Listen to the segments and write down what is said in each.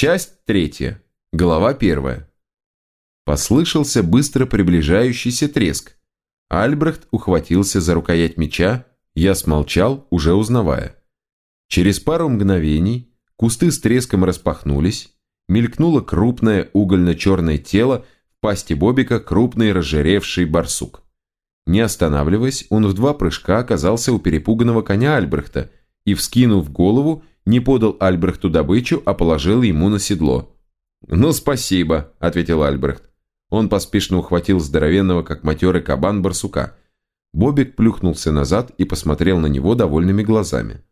Часть третья. Глава первая. Послышался быстро приближающийся треск. Альбрехт ухватился за рукоять меча, я смолчал, уже узнавая. Через пару мгновений кусты с треском распахнулись, мелькнуло крупное угольно-черное тело, в пасти Бобика крупный разжиревший барсук. Не останавливаясь, он в два прыжка оказался у перепуганного коня Альбрехта и, вскинув голову, не подал Альбрехту добычу, а положил ему на седло. «Ну, спасибо», — ответил Альбрехт. Он поспешно ухватил здоровенного, как матерый кабан, барсука. Бобик плюхнулся назад и посмотрел на него довольными глазами.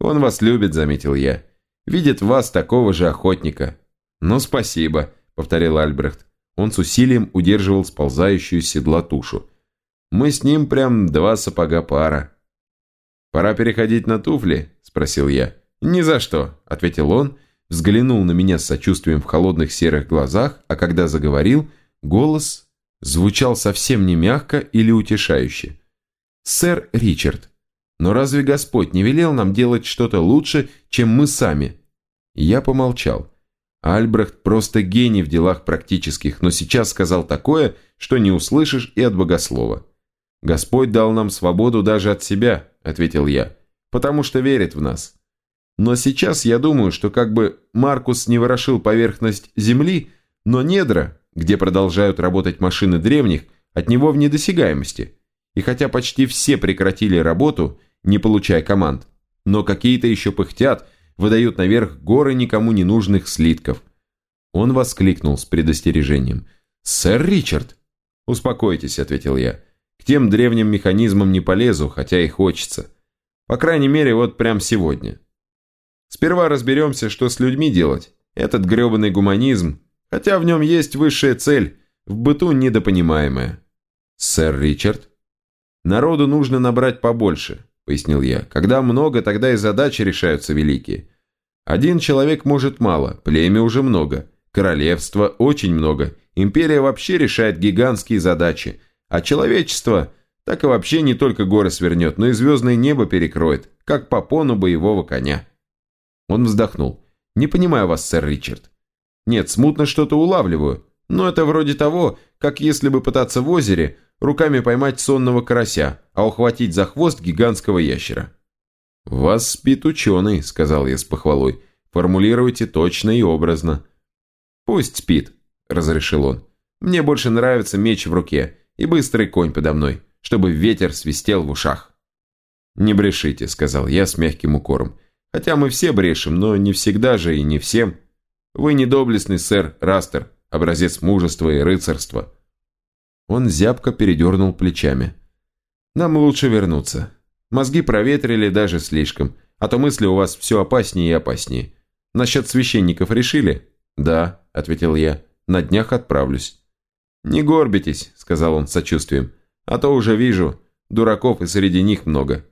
«Он вас любит», — заметил я. «Видит вас такого же охотника». «Ну, спасибо», — повторил Альбрехт. Он с усилием удерживал сползающую с седла тушу. «Мы с ним прям два сапога пара». «Пора переходить на туфли?» – спросил я. «Ни за что», – ответил он, взглянул на меня с сочувствием в холодных серых глазах, а когда заговорил, голос звучал совсем не мягко или утешающе. «Сэр Ричард, но разве Господь не велел нам делать что-то лучше, чем мы сами?» Я помолчал. Альбрехт просто гений в делах практических, но сейчас сказал такое, что не услышишь и от богослова. «Господь дал нам свободу даже от себя», – ответил я, – «потому что верит в нас. Но сейчас я думаю, что как бы Маркус не ворошил поверхность земли, но недра, где продолжают работать машины древних, от него в недосягаемости. И хотя почти все прекратили работу, не получая команд, но какие-то еще пыхтят, выдают наверх горы никому не нужных слитков. Он воскликнул с предостережением. «Сэр Ричард!» «Успокойтесь», — ответил я. «К тем древним механизмам не полезу, хотя и хочется. По крайней мере, вот прям сегодня. Сперва разберемся, что с людьми делать. Этот гребаный гуманизм, хотя в нем есть высшая цель, в быту недопонимаемая. Сэр Ричард? Народу нужно набрать побольше, пояснил я. Когда много, тогда и задачи решаются великие. Один человек может мало, племя уже много, королевство очень много, империя вообще решает гигантские задачи, а человечество так и вообще не только горы свернет, но и звездное небо перекроет, как попону боевого коня. Он вздохнул. «Не понимаю вас, сэр Ричард. Нет, смутно что-то улавливаю, но это вроде того, как если бы пытаться в озере руками поймать сонного карася, а ухватить за хвост гигантского ящера». «Вас спит ученый», — сказал я с похвалой. «Формулируйте точно и образно». «Пусть спит», — разрешил он. «Мне больше нравится меч в руке и быстрый конь подо мной, чтобы ветер свистел в ушах». «Не брешите», — сказал я с мягким укором. Хотя мы все брешем, но не всегда же и не всем. Вы не доблестный сэр Растер, образец мужества и рыцарства». Он зябко передернул плечами. «Нам лучше вернуться. Мозги проветрили даже слишком, а то мысли у вас все опаснее и опаснее. Насчет священников решили?» «Да», — ответил я, — «на днях отправлюсь». «Не горбитесь», — сказал он с сочувствием, — «а то уже вижу, дураков и среди них много».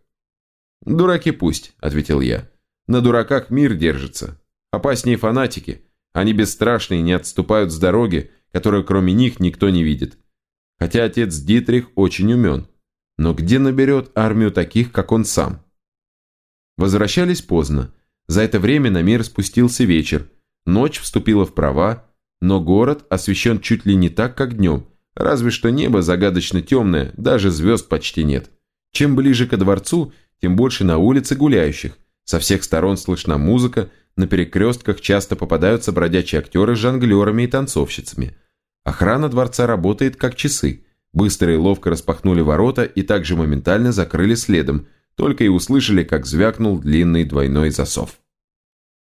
«Дураки пусть», — ответил я. На дураках мир держится. Опаснее фанатики. Они бесстрашные не отступают с дороги, которую кроме них никто не видит. Хотя отец Дитрих очень умен. Но где наберет армию таких, как он сам? Возвращались поздно. За это время на мир спустился вечер. Ночь вступила в права, но город освещен чуть ли не так, как днем. Разве что небо загадочно темное, даже звезд почти нет. Чем ближе ко дворцу, тем больше на улице гуляющих, со всех сторон слышна музыка, на перекрестках часто попадаются бродячие актеры с жонглерами и танцовщицами. Охрана дворца работает как часы. Быстро и ловко распахнули ворота и также моментально закрыли следом, только и услышали, как звякнул длинный двойной засов.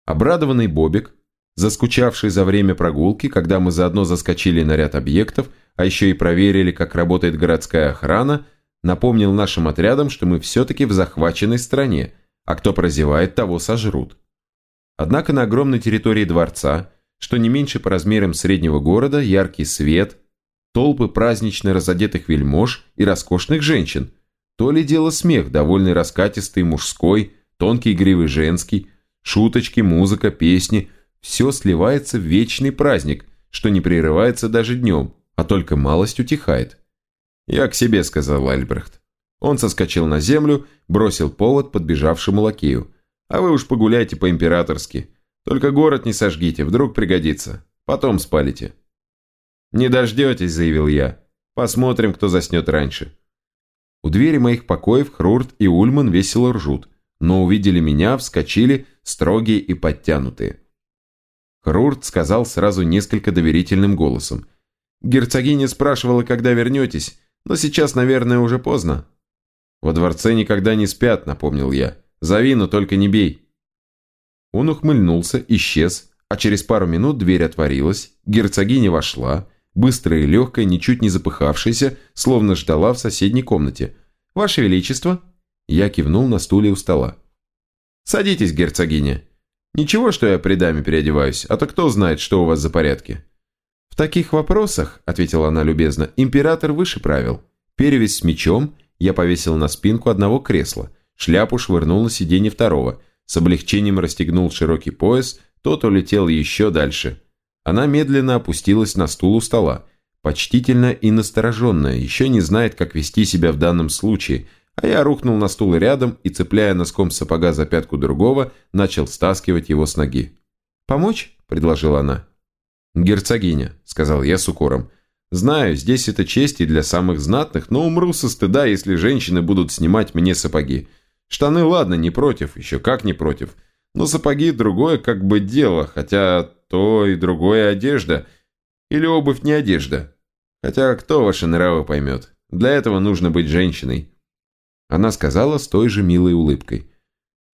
Обрадованный Бобик, заскучавший за время прогулки, когда мы заодно заскочили на ряд объектов, а еще и проверили, как работает городская охрана, напомнил нашим отрядам, что мы все-таки в захваченной стране – а кто прозевает, того сожрут. Однако на огромной территории дворца, что не меньше по размерам среднего города, яркий свет, толпы празднично разодетых вельмож и роскошных женщин, то ли дело смех, довольный раскатистый мужской, тонкий игривый женский, шуточки, музыка, песни, все сливается в вечный праздник, что не прерывается даже днем, а только малость утихает. «Я к себе», — сказал Альбрехт. Он соскочил на землю, бросил повод подбежавшему лакею. «А вы уж погуляйте по-императорски. Только город не сожгите, вдруг пригодится. Потом спалите». «Не дождетесь», – заявил я. «Посмотрим, кто заснет раньше». У двери моих покоев Хрурт и Ульман весело ржут, но увидели меня, вскочили, строгие и подтянутые. Хрурт сказал сразу несколько доверительным голосом. «Герцогиня спрашивала, когда вернетесь, но сейчас, наверное, уже поздно». «Во дворце никогда не спят», — напомнил я. «Зови, но только не бей». Он ухмыльнулся, исчез, а через пару минут дверь отворилась, герцогиня вошла, быстрая и легкая, ничуть не запыхавшаяся, словно ждала в соседней комнате. «Ваше Величество!» Я кивнул на стуле у стола. «Садитесь, герцогиня. Ничего, что я при даме переодеваюсь, а то кто знает, что у вас за порядки». «В таких вопросах, — ответила она любезно, — император выше правил. Перевязь с мечом я повесил на спинку одного кресла, шляпу швырнул на сиденье второго, с облегчением расстегнул широкий пояс, тот улетел еще дальше. Она медленно опустилась на стул у стола, почтительно и настороженная, еще не знает, как вести себя в данном случае, а я рухнул на стул рядом и, цепляя носком сапога за пятку другого, начал стаскивать его с ноги. «Помочь?» – предложила она. «Герцогиня», – сказал я с укором. «Знаю, здесь это честь и для самых знатных, но умру со стыда, если женщины будут снимать мне сапоги. Штаны, ладно, не против, еще как не против. Но сапоги – другое как бы дело, хотя то и другое одежда. Или обувь не одежда. Хотя кто ваши нравы поймет? Для этого нужно быть женщиной». Она сказала с той же милой улыбкой.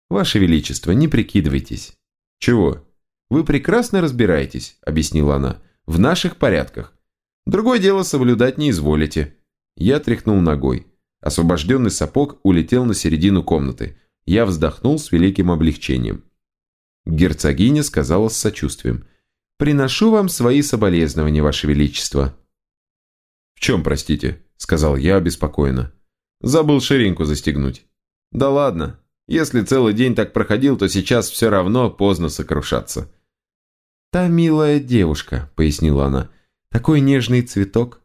«Ваше Величество, не прикидывайтесь». «Чего?» «Вы прекрасно разбираетесь», — объяснила она, — «в наших порядках. Другое дело соблюдать не изволите». Я тряхнул ногой. Освобожденный сапог улетел на середину комнаты. Я вздохнул с великим облегчением. Герцогиня сказала с сочувствием. «Приношу вам свои соболезнования, Ваше Величество». «В чем, простите?» — сказал я обеспокоенно. Забыл ширинку застегнуть. Да ладно. Если целый день так проходил, то сейчас все равно поздно сокрушаться. «Та милая девушка», — пояснила она. «Такой нежный цветок.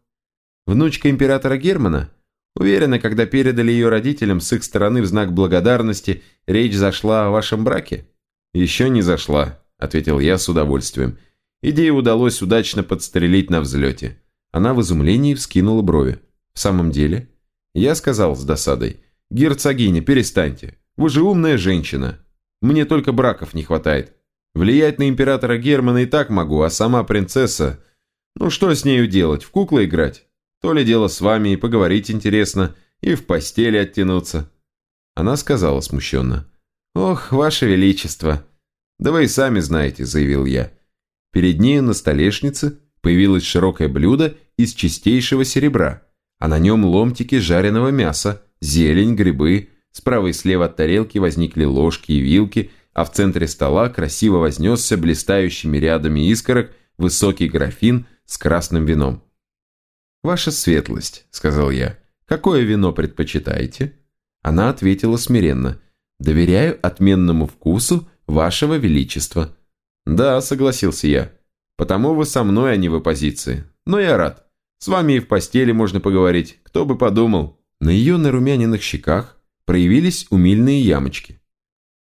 Внучка императора Германа? Уверена, когда передали ее родителям с их стороны в знак благодарности, речь зашла о вашем браке?» «Еще не зашла», — ответил я с удовольствием. Идею удалось удачно подстрелить на взлете. Она в изумлении вскинула брови. «В самом деле?» Я сказал с досадой. «Герцогиня, перестаньте. Вы же умная женщина. Мне только браков не хватает. Влиять на императора Германа и так могу, а сама принцесса... Ну что с нею делать, в куклы играть? То ли дело с вами и поговорить интересно, и в постели оттянуться». Она сказала смущенно. «Ох, ваше величество!» «Да вы и сами знаете», — заявил я. Перед ней на столешнице появилось широкое блюдо из чистейшего серебра — а на нем ломтики жареного мяса, зелень, грибы. Справа и слева от тарелки возникли ложки и вилки, а в центре стола красиво вознесся блистающими рядами искорок высокий графин с красным вином. «Ваша светлость», — сказал я, — «какое вино предпочитаете?» Она ответила смиренно, «Доверяю отменному вкусу вашего величества». «Да», — согласился я, — «потому вы со мной, а не в оппозиции. Но я рад. С вами и в постели можно поговорить, кто бы подумал». На ее нарумяненных щеках проявились умильные ямочки.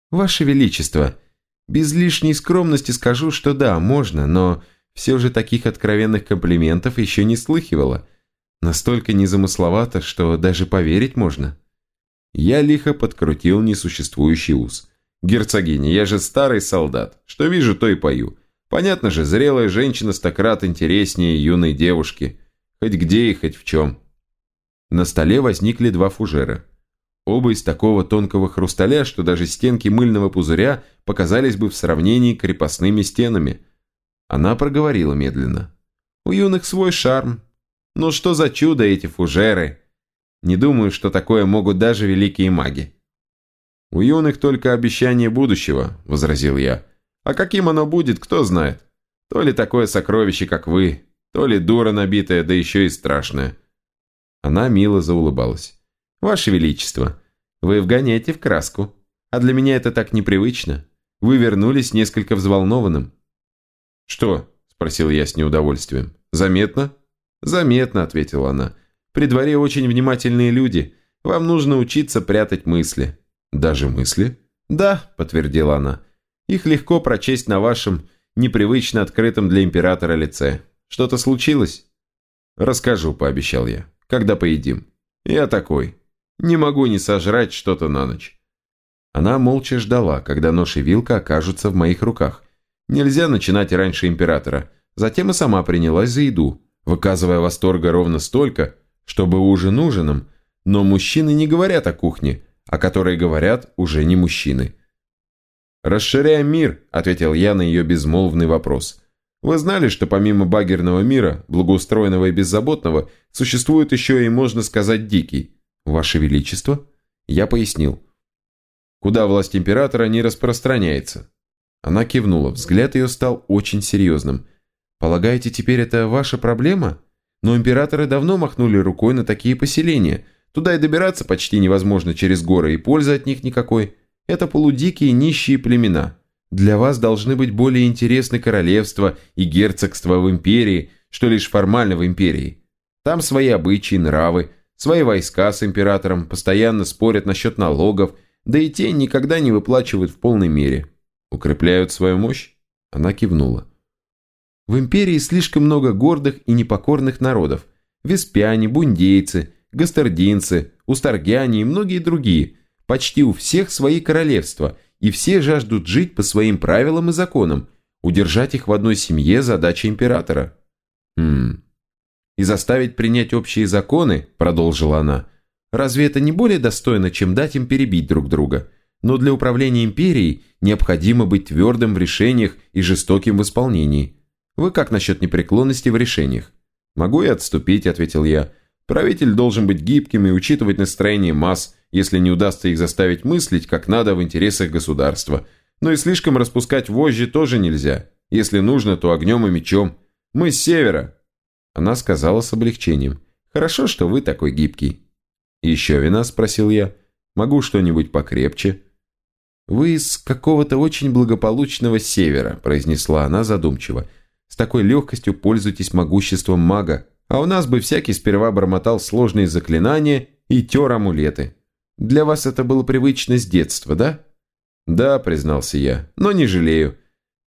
«Ваше Величество, без лишней скромности скажу, что да, можно, но все же таких откровенных комплиментов еще не слыхивала. Настолько незамысловато, что даже поверить можно». Я лихо подкрутил несуществующий ус. «Герцогиня, я же старый солдат. Что вижу, то и пою. Понятно же, зрелая женщина стократ интереснее юной девушки. Хоть где и хоть в чем. На столе возникли два фужера. Оба из такого тонкого хрусталя, что даже стенки мыльного пузыря показались бы в сравнении крепостными стенами. Она проговорила медленно. «У юных свой шарм. Ну что за чудо эти фужеры? Не думаю, что такое могут даже великие маги». «У юных только обещание будущего», — возразил я. «А каким оно будет, кто знает. То ли такое сокровище, как вы, то ли дура набитая, да еще и страшная. Она мило заулыбалась. «Ваше Величество, вы вгоняете в краску. А для меня это так непривычно. Вы вернулись несколько взволнованным». «Что?» – спросил я с неудовольствием. «Заметно?» «Заметно», – ответила она. «При дворе очень внимательные люди. Вам нужно учиться прятать мысли». «Даже мысли?» «Да», – подтвердила она. Их легко прочесть на вашем непривычно открытом для императора лице. Что-то случилось?» «Расскажу», – пообещал я, – «когда поедим». «Я такой. Не могу не сожрать что-то на ночь». Она молча ждала, когда нож и вилка окажутся в моих руках. Нельзя начинать раньше императора. Затем и сама принялась за еду, выказывая восторга ровно столько, чтобы ужин ужином, но мужчины не говорят о кухне, о которой говорят уже не мужчины. «Расширяем мир», – ответил я на ее безмолвный вопрос. «Вы знали, что помимо багерного мира, благоустроенного и беззаботного, существует еще и, можно сказать, дикий?» «Ваше Величество?» Я пояснил. «Куда власть императора не распространяется». Она кивнула, взгляд ее стал очень серьезным. «Полагаете, теперь это ваша проблема? Но императоры давно махнули рукой на такие поселения. Туда и добираться почти невозможно через горы, и пользы от них никакой. Это полудикие нищие племена. Для вас должны быть более интересны королевства и герцогства в империи, что лишь формально в империи. Там свои обычаи, нравы, свои войска с императором, постоянно спорят насчет налогов, да и те никогда не выплачивают в полной мере. Укрепляют свою мощь? Она кивнула. В империи слишком много гордых и непокорных народов. Веспяне, бундейцы, гастардинцы, устаргяне и многие другие – Почти у всех свои королевства, и все жаждут жить по своим правилам и законам. Удержать их в одной семье – задача императора. Хм. И заставить принять общие законы, продолжила она, разве это не более достойно, чем дать им перебить друг друга? Но для управления империей необходимо быть твердым в решениях и жестоким в исполнении. Вы как насчет непреклонности в решениях? Могу и отступить, ответил я. Правитель должен быть гибким и учитывать настроение масс – если не удастся их заставить мыслить, как надо в интересах государства. Но и слишком распускать вожжи тоже нельзя. Если нужно, то огнем и мечом. Мы с севера. Она сказала с облегчением. Хорошо, что вы такой гибкий. Еще вина, спросил я. Могу что-нибудь покрепче? Вы из какого-то очень благополучного севера, произнесла она задумчиво. С такой легкостью пользуетесь могуществом мага, а у нас бы всякий сперва бормотал сложные заклинания и тер амулеты. Для вас это было привычно с детства, да?» «Да», — признался я, — «но не жалею.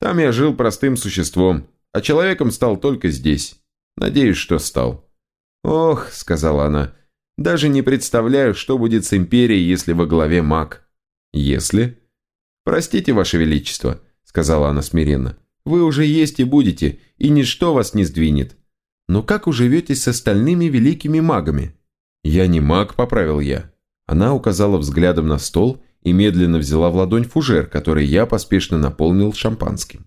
Там я жил простым существом, а человеком стал только здесь. Надеюсь, что стал». «Ох», — сказала она, — «даже не представляю, что будет с империей, если во главе маг». «Если?» «Простите, Ваше Величество», — сказала она смиренно. «Вы уже есть и будете, и ничто вас не сдвинет. Но как уживетесь с остальными великими магами?» «Я не маг», — поправил я. Она указала взглядом на стол и медленно взяла в ладонь фужер, который я поспешно наполнил шампанским.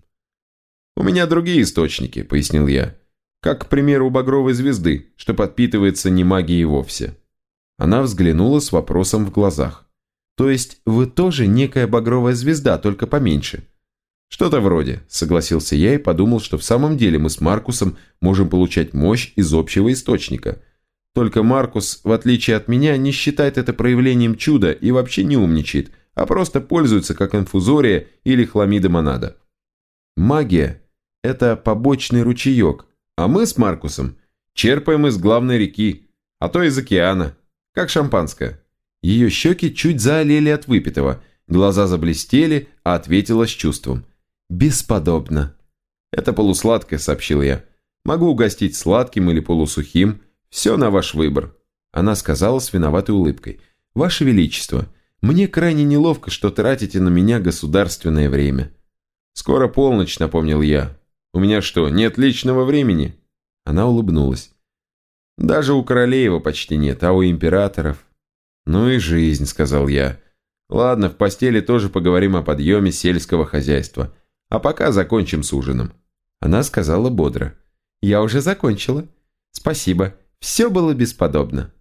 «У меня другие источники», — пояснил я. «Как, к примеру, у багровой звезды, что подпитывается не магией вовсе». Она взглянула с вопросом в глазах. «То есть вы тоже некая багровая звезда, только поменьше?» «Что-то вроде», — согласился я и подумал, что в самом деле мы с Маркусом можем получать мощь из общего источника — только Маркус, в отличие от меня, не считает это проявлением чуда и вообще не умничает, а просто пользуется как инфузория или хламида монада. Магия – это побочный ручеек, а мы с Маркусом черпаем из главной реки, а то из океана, как шампанское. Ее щеки чуть заолели от выпитого, глаза заблестели, а ответила с чувством. «Бесподобно». «Это полусладкое», – сообщил я. «Могу угостить сладким или полусухим». «Все на ваш выбор», – она сказала с виноватой улыбкой. «Ваше Величество, мне крайне неловко, что тратите на меня государственное время». «Скоро полночь», – напомнил я. «У меня что, нет личного времени?» Она улыбнулась. «Даже у королева почти нет, а у императоров...» «Ну и жизнь», – сказал я. «Ладно, в постели тоже поговорим о подъеме сельского хозяйства. А пока закончим с ужином». Она сказала бодро. «Я уже закончила. Спасибо. Все было бесподобно.